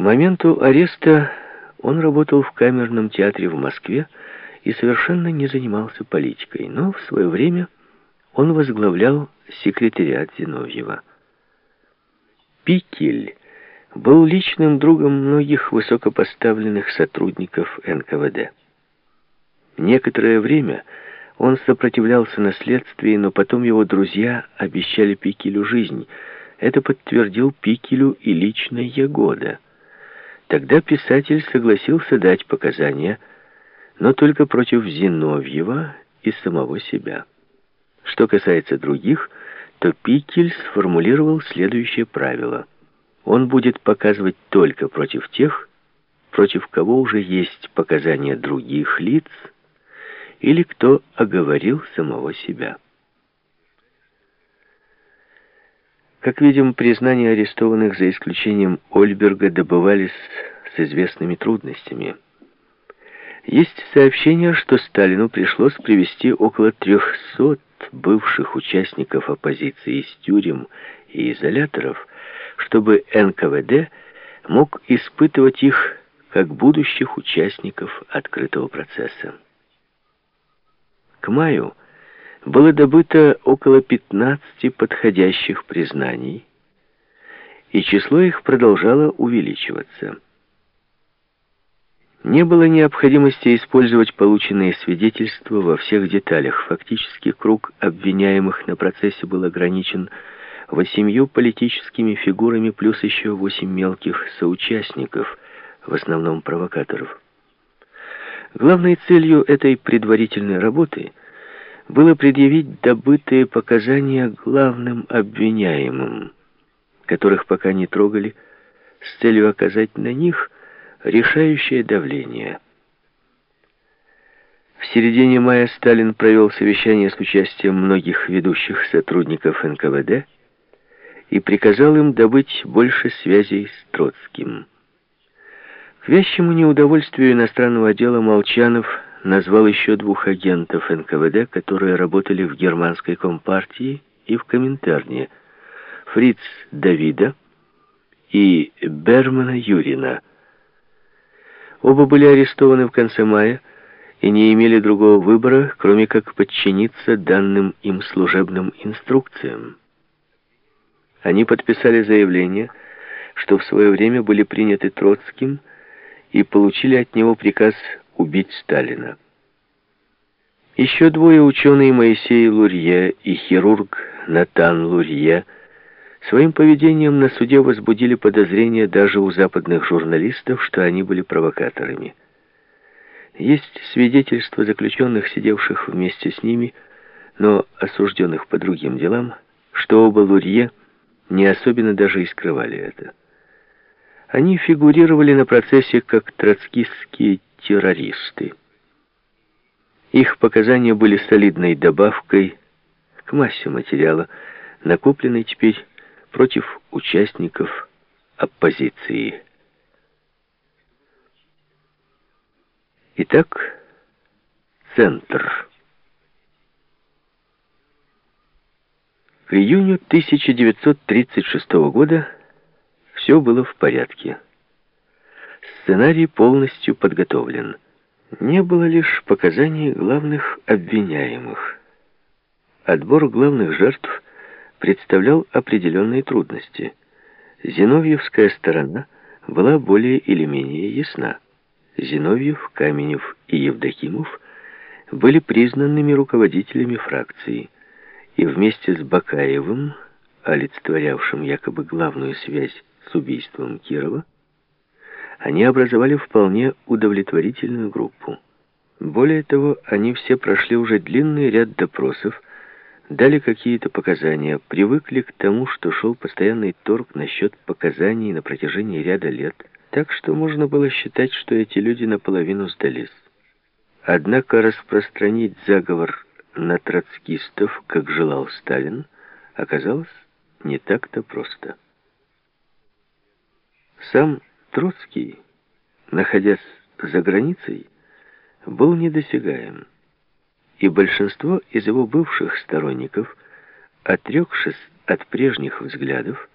К моменту ареста он работал в камерном театре в Москве и совершенно не занимался политикой, но в свое время он возглавлял секретариат Зиновьева. Пикель был личным другом многих высокопоставленных сотрудников НКВД. Некоторое время он сопротивлялся на следствии, но потом его друзья обещали Пикелю жизнь. Это подтвердил Пикелю и лично Ягода. Тогда писатель согласился дать показания, но только против Зиновьева и самого себя. Что касается других, то Пикель сформулировал следующее правило. Он будет показывать только против тех, против кого уже есть показания других лиц, или кто оговорил самого себя. Как видим, признания арестованных за исключением Ольберга добывались с известными трудностями. Есть сообщение, что Сталину пришлось привести около 300 бывших участников оппозиции из тюрем и изоляторов, чтобы НКВД мог испытывать их как будущих участников открытого процесса. К маю было добыто около 15 подходящих признаний, и число их продолжало увеличиваться. Не было необходимости использовать полученные свидетельства во всех деталях. Фактически круг обвиняемых на процессе был ограничен восемью политическими фигурами плюс еще восемь мелких соучастников, в основном провокаторов. Главной целью этой предварительной работы было предъявить добытые показания главным обвиняемым, которых пока не трогали, с целью оказать на них решающее давление. В середине мая Сталин провел совещание с участием многих ведущих сотрудников НКВД и приказал им добыть больше связей с Троцким. К вящему неудовольствию иностранного отдела Молчанов назвал еще двух агентов НКВД, которые работали в германской компартии и в Коминтерне, Фриц Давида и Бермана Юрина. Оба были арестованы в конце мая и не имели другого выбора, кроме как подчиниться данным им служебным инструкциям. Они подписали заявление, что в свое время были приняты Троцким и получили от него приказ убить Сталина. Еще двое ученые Моисей Лурье и хирург Натан Лурье своим поведением на суде возбудили подозрения даже у западных журналистов, что они были провокаторами. Есть свидетельства заключенных, сидевших вместе с ними, но осужденных по другим делам, что оба Лурье не особенно даже и скрывали это. Они фигурировали на процессе как троцкистские террористы. Их показания были солидной добавкой к массе материала, накопленной теперь против участников оппозиции. Итак, Центр. К июню 1936 года все было в порядке. Сценарий полностью подготовлен. Не было лишь показаний главных обвиняемых. Отбор главных жертв представлял определенные трудности. Зиновьевская сторона была более или менее ясна. Зиновьев, Каменев и Евдокимов были признанными руководителями фракции, и вместе с Бакаевым, олицетворявшим якобы главную связь с убийством Кирова, они образовали вполне удовлетворительную группу. Более того, они все прошли уже длинный ряд допросов, дали какие-то показания, привыкли к тому, что шел постоянный торг насчет показаний на протяжении ряда лет, так что можно было считать, что эти люди наполовину сдались. Однако распространить заговор на троцкистов, как желал Сталин, оказалось не так-то просто. Сам Троцкий, находясь за границей, был недосягаем, и большинство из его бывших сторонников, отрекшись от прежних взглядов,